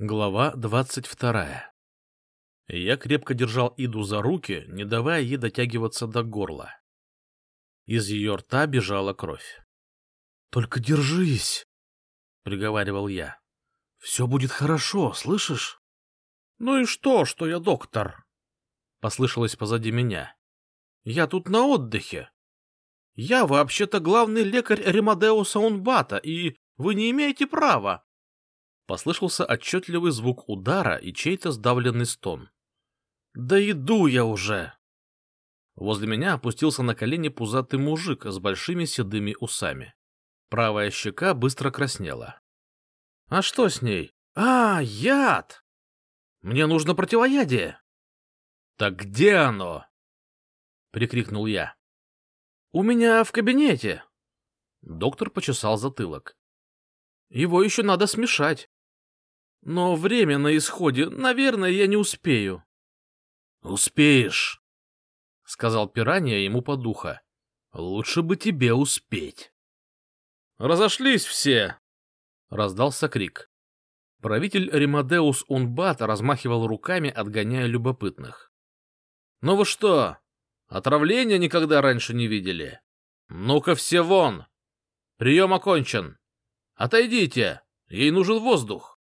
Глава двадцать вторая Я крепко держал Иду за руки, не давая ей дотягиваться до горла. Из ее рта бежала кровь. — Только держись, — приговаривал я. — Все будет хорошо, слышишь? — Ну и что, что я доктор? — послышалось позади меня. — Я тут на отдыхе. Я вообще-то главный лекарь Ремадеуса Унбата, и вы не имеете права. Послышался отчетливый звук удара и чей-то сдавленный стон. «Да иду я уже!» Возле меня опустился на колени пузатый мужик с большими седыми усами. Правая щека быстро краснела. «А что с ней? А, яд! Мне нужно противоядие!» «Так где оно?» — прикрикнул я. «У меня в кабинете!» Доктор почесал затылок. «Его еще надо смешать. Но время на исходе, наверное, я не успею. — Успеешь, — сказал пиранья ему по духа. — Лучше бы тебе успеть. — Разошлись все! — раздался крик. Правитель Римадеус Унбат размахивал руками, отгоняя любопытных. — Ну вы что, отравления никогда раньше не видели? Ну-ка все вон! Прием окончен! Отойдите, ей нужен воздух!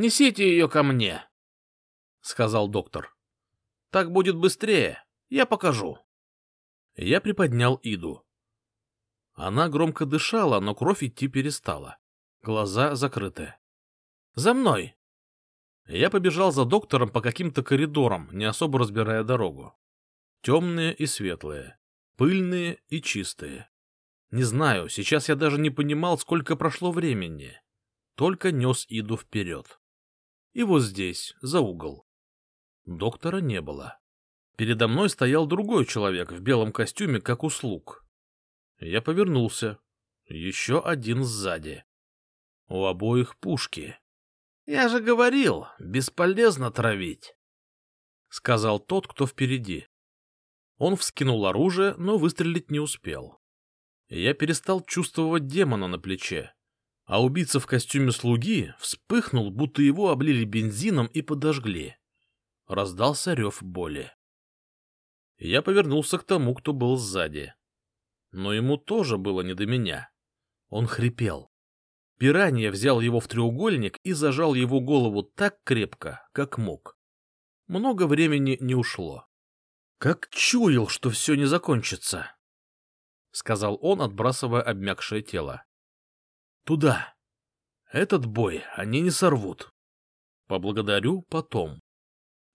Несите ее ко мне, — сказал доктор. — Так будет быстрее, я покажу. Я приподнял Иду. Она громко дышала, но кровь идти перестала. Глаза закрыты. — За мной! Я побежал за доктором по каким-то коридорам, не особо разбирая дорогу. Темные и светлые, пыльные и чистые. Не знаю, сейчас я даже не понимал, сколько прошло времени. Только нес Иду вперед и вот здесь, за угол. Доктора не было. Передо мной стоял другой человек в белом костюме, как услуг. Я повернулся. Еще один сзади. У обоих пушки. — Я же говорил, бесполезно травить, — сказал тот, кто впереди. Он вскинул оружие, но выстрелить не успел. Я перестал чувствовать демона на плече а убийца в костюме слуги вспыхнул, будто его облили бензином и подожгли. Раздался рев боли. Я повернулся к тому, кто был сзади. Но ему тоже было не до меня. Он хрипел. Пиранья взял его в треугольник и зажал его голову так крепко, как мог. Много времени не ушло. — Как чуял, что все не закончится, — сказал он, отбрасывая обмякшее тело. Туда. Этот бой они не сорвут. Поблагодарю потом.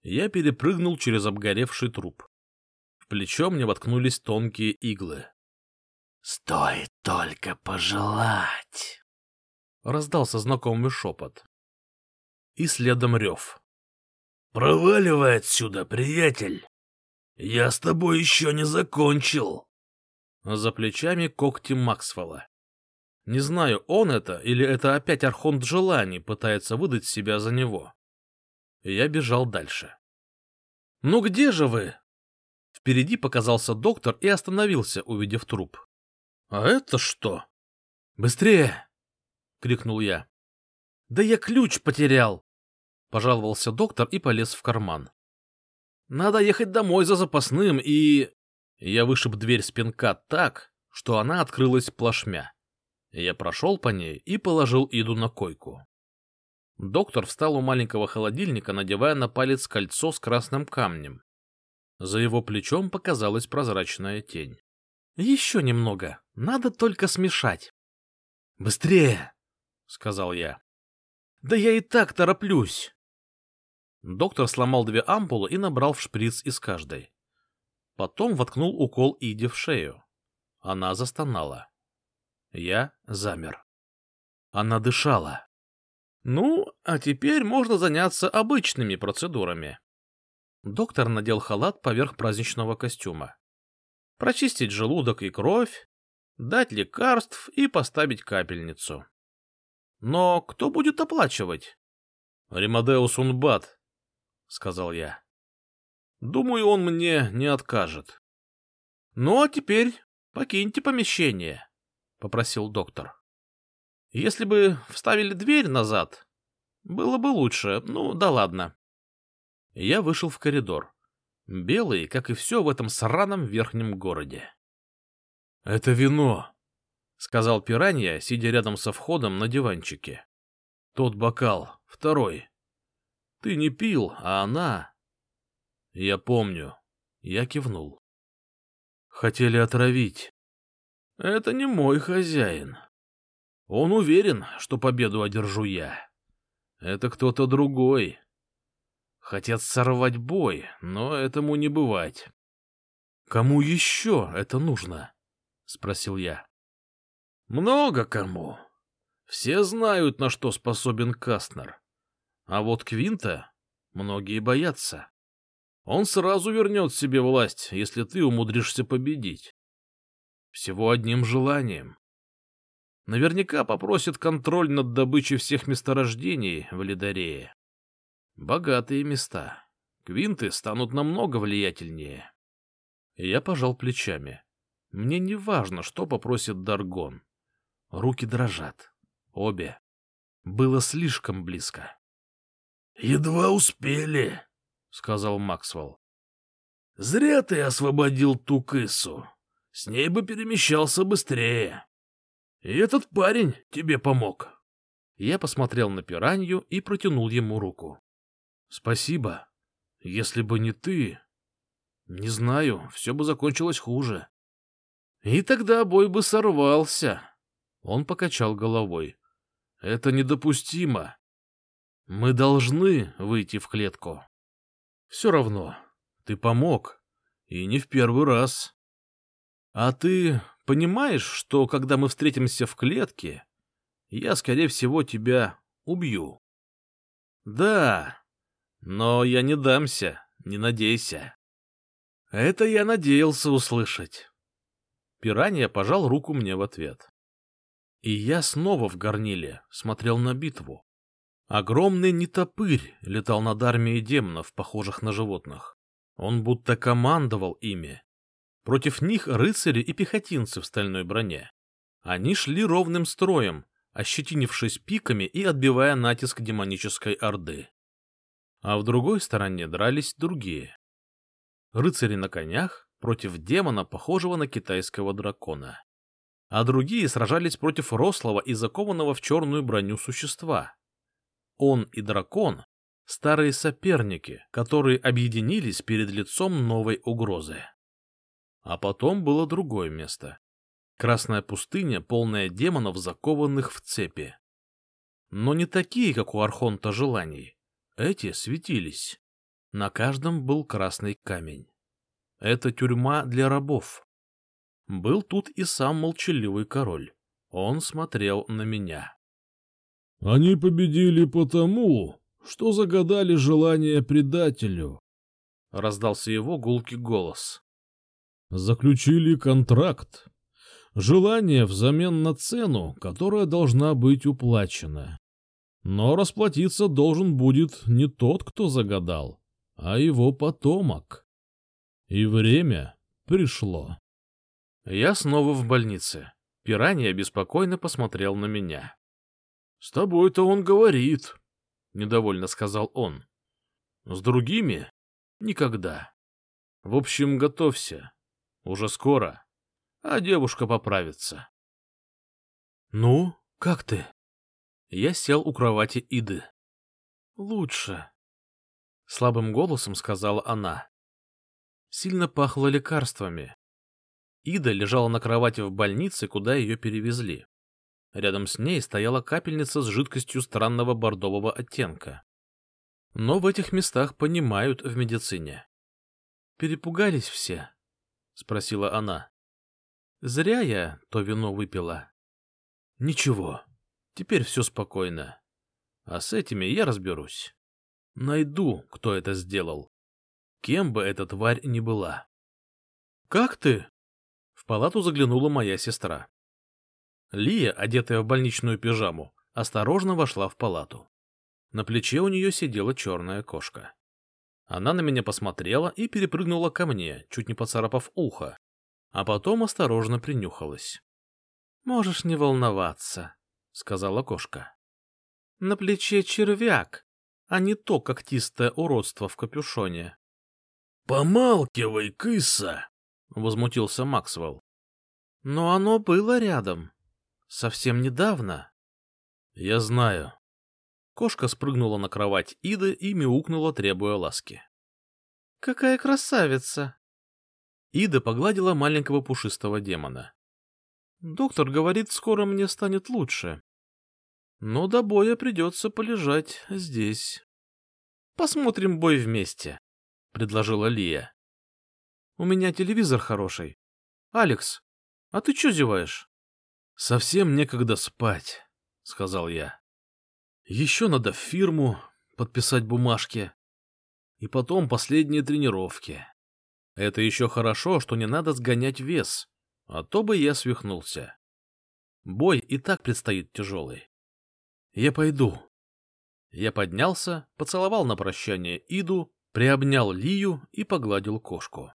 Я перепрыгнул через обгоревший труп. В плечо мне воткнулись тонкие иглы. «Стоит только пожелать!» Раздался знакомый шепот. И следом рев. «Проваливай отсюда, приятель! Я с тобой еще не закончил!» За плечами когти Максвелла. Не знаю, он это или это опять Архонт Желаний пытается выдать себя за него. Я бежал дальше. «Ну где же вы?» Впереди показался доктор и остановился, увидев труп. «А это что?» «Быстрее!» — крикнул я. «Да я ключ потерял!» — пожаловался доктор и полез в карман. «Надо ехать домой за запасным и...» Я вышиб дверь с пинка так, что она открылась плашмя. Я прошел по ней и положил Иду на койку. Доктор встал у маленького холодильника, надевая на палец кольцо с красным камнем. За его плечом показалась прозрачная тень. — Еще немного. Надо только смешать. — Быстрее! — сказал я. — Да я и так тороплюсь. Доктор сломал две ампулы и набрал в шприц из каждой. Потом воткнул укол Иде в шею. Она застонала. Я замер. Она дышала. Ну, а теперь можно заняться обычными процедурами. Доктор надел халат поверх праздничного костюма. Прочистить желудок и кровь, дать лекарств и поставить капельницу. Но кто будет оплачивать? Римадеус Унбат, сказал я. Думаю, он мне не откажет. Ну, а теперь покиньте помещение попросил доктор. Если бы вставили дверь назад, Было бы лучше, ну да ладно. Я вышел в коридор. Белый, как и все в этом сраном верхнем городе. — Это вино, — сказал пиранья, сидя рядом со входом на диванчике. — Тот бокал, второй. Ты не пил, а она... Я помню. Я кивнул. Хотели отравить. Это не мой хозяин. Он уверен, что победу одержу я. Это кто-то другой. Хотят сорвать бой, но этому не бывать. Кому еще это нужно? Спросил я. Много кому. Все знают, на что способен Кастнер. А вот Квинта многие боятся. Он сразу вернет себе власть, если ты умудришься победить. Всего одним желанием. Наверняка попросит контроль над добычей всех месторождений в Лидарее. Богатые места. Квинты станут намного влиятельнее. Я пожал плечами. Мне не важно, что попросит Даргон. Руки дрожат. Обе. Было слишком близко. — Едва успели, — сказал Максвелл. — Зря ты освободил ту кысу. С ней бы перемещался быстрее. И этот парень тебе помог. Я посмотрел на пиранью и протянул ему руку. — Спасибо. Если бы не ты... Не знаю, все бы закончилось хуже. И тогда бой бы сорвался. Он покачал головой. Это недопустимо. Мы должны выйти в клетку. Все равно, ты помог, и не в первый раз. А ты понимаешь, что когда мы встретимся в клетке, я, скорее всего, тебя убью? Да, но я не дамся, не надейся. Это я надеялся услышать. Пиранья пожал руку мне в ответ. И я снова в горниле смотрел на битву. Огромный нетопырь летал над армией демонов, похожих на животных. Он будто командовал ими. Против них рыцари и пехотинцы в стальной броне. Они шли ровным строем, ощетинившись пиками и отбивая натиск демонической орды. А в другой стороне дрались другие. Рыцари на конях против демона, похожего на китайского дракона. А другие сражались против рослого и закованного в черную броню существа, он и дракон — старые соперники, которые объединились перед лицом новой угрозы. А потом было другое место. Красная пустыня, полная демонов, закованных в цепи. Но не такие, как у Архонта желаний. Эти светились. На каждом был красный камень. Это тюрьма для рабов. Был тут и сам молчаливый король. Он смотрел на меня. Они победили потому, что загадали желание предателю. Раздался его гулкий голос. Заключили контракт. Желание взамен на цену, которая должна быть уплачена. Но расплатиться должен будет не тот, кто загадал, а его потомок. И время пришло. Я снова в больнице. Пиранья беспокойно посмотрел на меня. С тобой-то он говорит, — недовольно сказал он. С другими — никогда. В общем, готовься. Уже скоро. А девушка поправится. Ну, как ты? Я сел у кровати Иды. Лучше. Слабым голосом сказала она. Сильно пахло лекарствами. Ида лежала на кровати в больнице, куда ее перевезли. Рядом с ней стояла капельница с жидкостью странного бордового оттенка. Но в этих местах понимают в медицине. «Перепугались все?» — спросила она. «Зря я то вино выпила». «Ничего, теперь все спокойно. А с этими я разберусь. Найду, кто это сделал. Кем бы эта тварь ни была». «Как ты?» В палату заглянула моя сестра. Лия, одетая в больничную пижаму, осторожно вошла в палату. На плече у нее сидела черная кошка. Она на меня посмотрела и перепрыгнула ко мне, чуть не поцарапав ухо, а потом осторожно принюхалась. — Можешь не волноваться, — сказала кошка. На плече червяк, а не то когтистое уродство в капюшоне. — Помалкивай, кыса! — возмутился Максвелл. — Но оно было рядом. Совсем недавно. — Я знаю. Кошка спрыгнула на кровать Иды и мяукнула, требуя ласки. — Какая красавица! Ида погладила маленького пушистого демона. — Доктор говорит, скоро мне станет лучше. Но до боя придется полежать здесь. — Посмотрим бой вместе, — предложила Лия. — У меня телевизор хороший. Алекс, а ты чё зеваешь? — Совсем некогда спать, — сказал я. — Еще надо в фирму подписать бумажки. И потом последние тренировки. Это еще хорошо, что не надо сгонять вес, а то бы я свихнулся. Бой и так предстоит тяжелый. Я пойду. Я поднялся, поцеловал на прощание Иду, приобнял Лию и погладил кошку.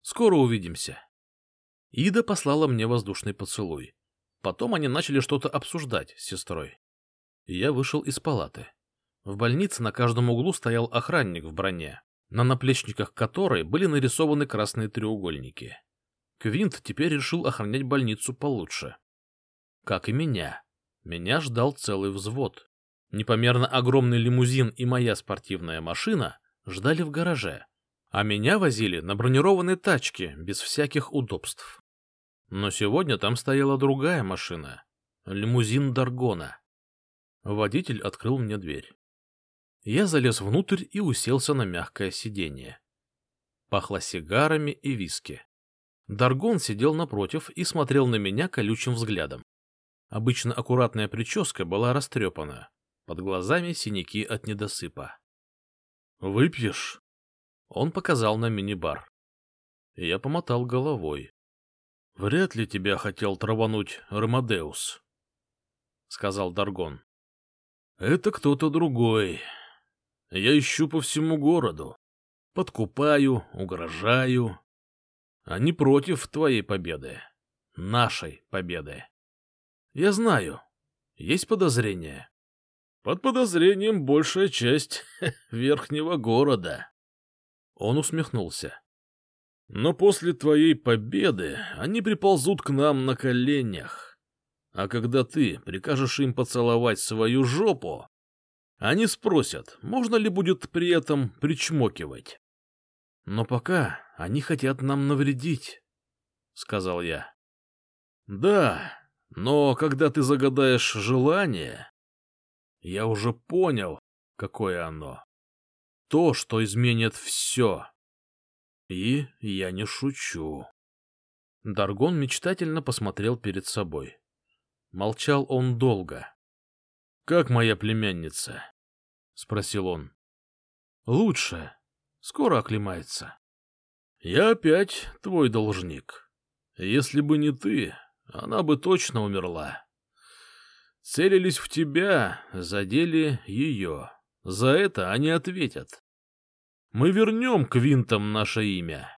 Скоро увидимся. Ида послала мне воздушный поцелуй. Потом они начали что-то обсуждать с сестрой. Я вышел из палаты. В больнице на каждом углу стоял охранник в броне, на наплечниках которой были нарисованы красные треугольники. Квинт теперь решил охранять больницу получше. Как и меня. Меня ждал целый взвод. Непомерно огромный лимузин и моя спортивная машина ждали в гараже, а меня возили на бронированной тачке без всяких удобств. Но сегодня там стояла другая машина — лимузин Даргона. Водитель открыл мне дверь. Я залез внутрь и уселся на мягкое сиденье. Пахло сигарами и виски. Даргон сидел напротив и смотрел на меня колючим взглядом. Обычно аккуратная прическа была растрепана, под глазами синяки от недосыпа. «Выпьешь?» Он показал на мини-бар. Я помотал головой. «Вряд ли тебя хотел травануть Ромадеус», — сказал Даргон. «Это кто-то другой. Я ищу по всему городу. Подкупаю, угрожаю. Они против твоей победы. Нашей победы. Я знаю. Есть подозрения. Под подозрением большая часть верхнего города. Он усмехнулся. Но после твоей победы они приползут к нам на коленях. А когда ты прикажешь им поцеловать свою жопу, они спросят, можно ли будет при этом причмокивать. Но пока они хотят нам навредить, — сказал я. Да, но когда ты загадаешь желание, я уже понял, какое оно. То, что изменит все. И я не шучу. Даргон мечтательно посмотрел перед собой. Молчал он долго. — Как моя племянница? — спросил он. — Лучше. Скоро оклемается. — Я опять твой должник. Если бы не ты, она бы точно умерла. Целились в тебя, задели ее. За это они ответят. Мы вернем квинтам наше имя.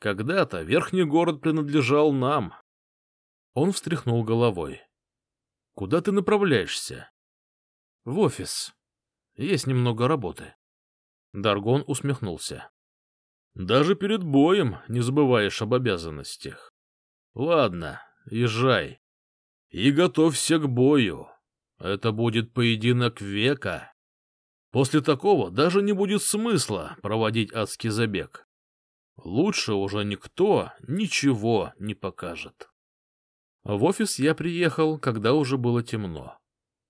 Когда-то верхний город принадлежал нам. Он встряхнул головой. Куда ты направляешься? В офис. Есть немного работы. Даргон усмехнулся. Даже перед боем не забываешь об обязанностях. Ладно, езжай. И готовься к бою. Это будет поединок века. После такого даже не будет смысла проводить адский забег. Лучше уже никто ничего не покажет. В офис я приехал, когда уже было темно.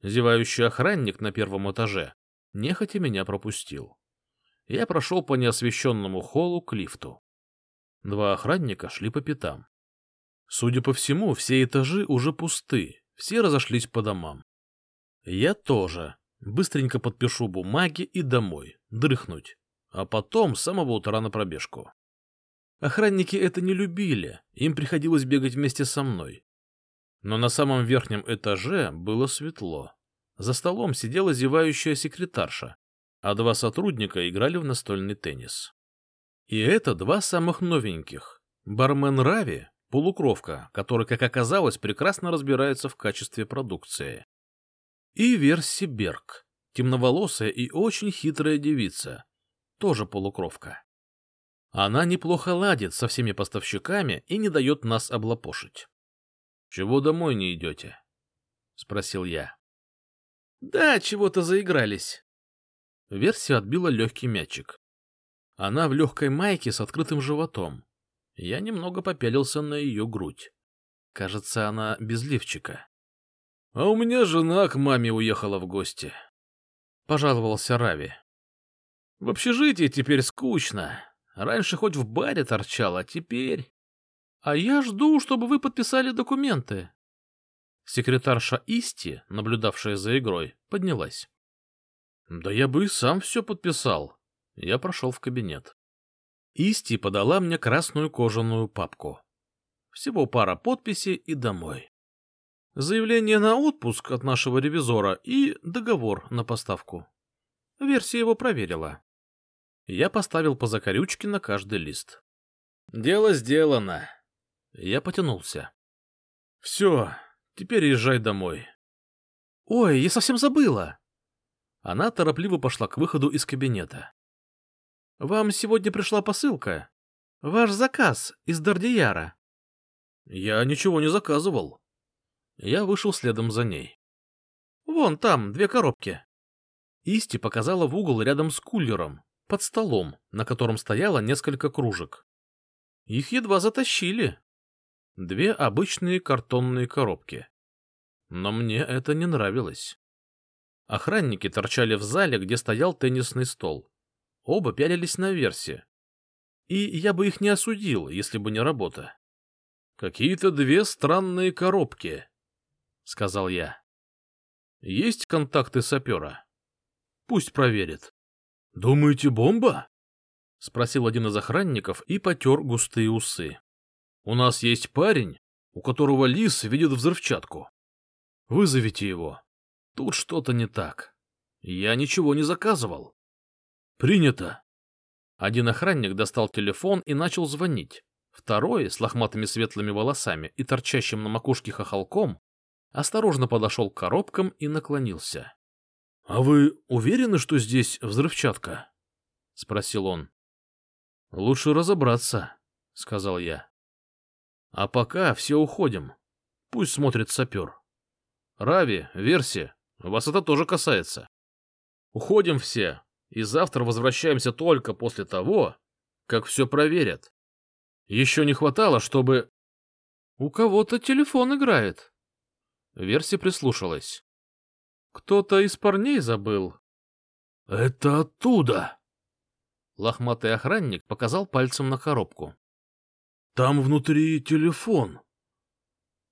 Зевающий охранник на первом этаже нехотя меня пропустил. Я прошел по неосвещенному холлу к лифту. Два охранника шли по пятам. Судя по всему, все этажи уже пусты, все разошлись по домам. Я тоже. Быстренько подпишу бумаги и домой, дрыхнуть, а потом с самого утра на пробежку. Охранники это не любили, им приходилось бегать вместе со мной. Но на самом верхнем этаже было светло. За столом сидела зевающая секретарша, а два сотрудника играли в настольный теннис. И это два самых новеньких. Бармен Рави Полукровка, который, как оказалось, прекрасно разбирается в качестве продукции. И Верси Берг, темноволосая и очень хитрая девица, тоже полукровка. Она неплохо ладит со всеми поставщиками и не дает нас облапошить. — Чего домой не идете? — спросил я. — Да, чего-то заигрались. Версия отбила легкий мячик. Она в легкой майке с открытым животом. Я немного попялился на ее грудь. Кажется, она без лифчика. — А у меня жена к маме уехала в гости. — пожаловался Рави. — В общежитии теперь скучно. Раньше хоть в баре торчал, а теперь... — А я жду, чтобы вы подписали документы. Секретарша Исти, наблюдавшая за игрой, поднялась. — Да я бы и сам все подписал. Я прошел в кабинет. Исти подала мне красную кожаную папку. Всего пара подписей и домой. Заявление на отпуск от нашего ревизора и договор на поставку. Версия его проверила. Я поставил по закорючке на каждый лист. Дело сделано. Я потянулся. Все, Теперь езжай домой. — Ой, я совсем забыла. Она торопливо пошла к выходу из кабинета. — Вам сегодня пришла посылка. Ваш заказ из Дардияра. — Я ничего не заказывал. Я вышел следом за ней. — Вон там две коробки. Исти показала в угол рядом с кулером, под столом, на котором стояло несколько кружек. Их едва затащили. Две обычные картонные коробки. Но мне это не нравилось. Охранники торчали в зале, где стоял теннисный стол. Оба пялились на версе. И я бы их не осудил, если бы не работа. «Какие-то две странные коробки», — сказал я. «Есть контакты сапера? Пусть проверит». «Думаете, бомба?» — спросил один из охранников и потер густые усы. «У нас есть парень, у которого лис видит взрывчатку. Вызовите его. Тут что-то не так. Я ничего не заказывал. Принято. Один охранник достал телефон и начал звонить. Второй, с лохматыми светлыми волосами и торчащим на макушке хохолком, осторожно подошел к коробкам и наклонился. — А вы уверены, что здесь взрывчатка? — спросил он. — Лучше разобраться, — сказал я. — А пока все уходим. Пусть смотрит сапер. Рави, Верси, вас это тоже касается. Уходим все, и завтра возвращаемся только после того, как все проверят. Еще не хватало, чтобы... У кого-то телефон играет. Верси прислушалась. Кто-то из парней забыл. Это оттуда. Лохматый охранник показал пальцем на коробку. Там внутри телефон.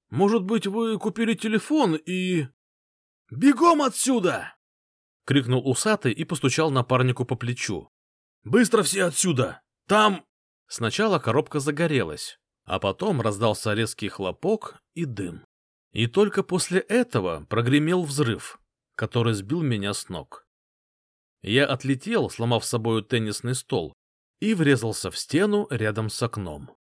Может быть, вы купили телефон и... — Бегом отсюда! — крикнул усатый и постучал напарнику по плечу. — Быстро все отсюда! Там... Сначала коробка загорелась, а потом раздался резкий хлопок и дым. И только после этого прогремел взрыв, который сбил меня с ног. Я отлетел, сломав с собою теннисный стол, и врезался в стену рядом с окном.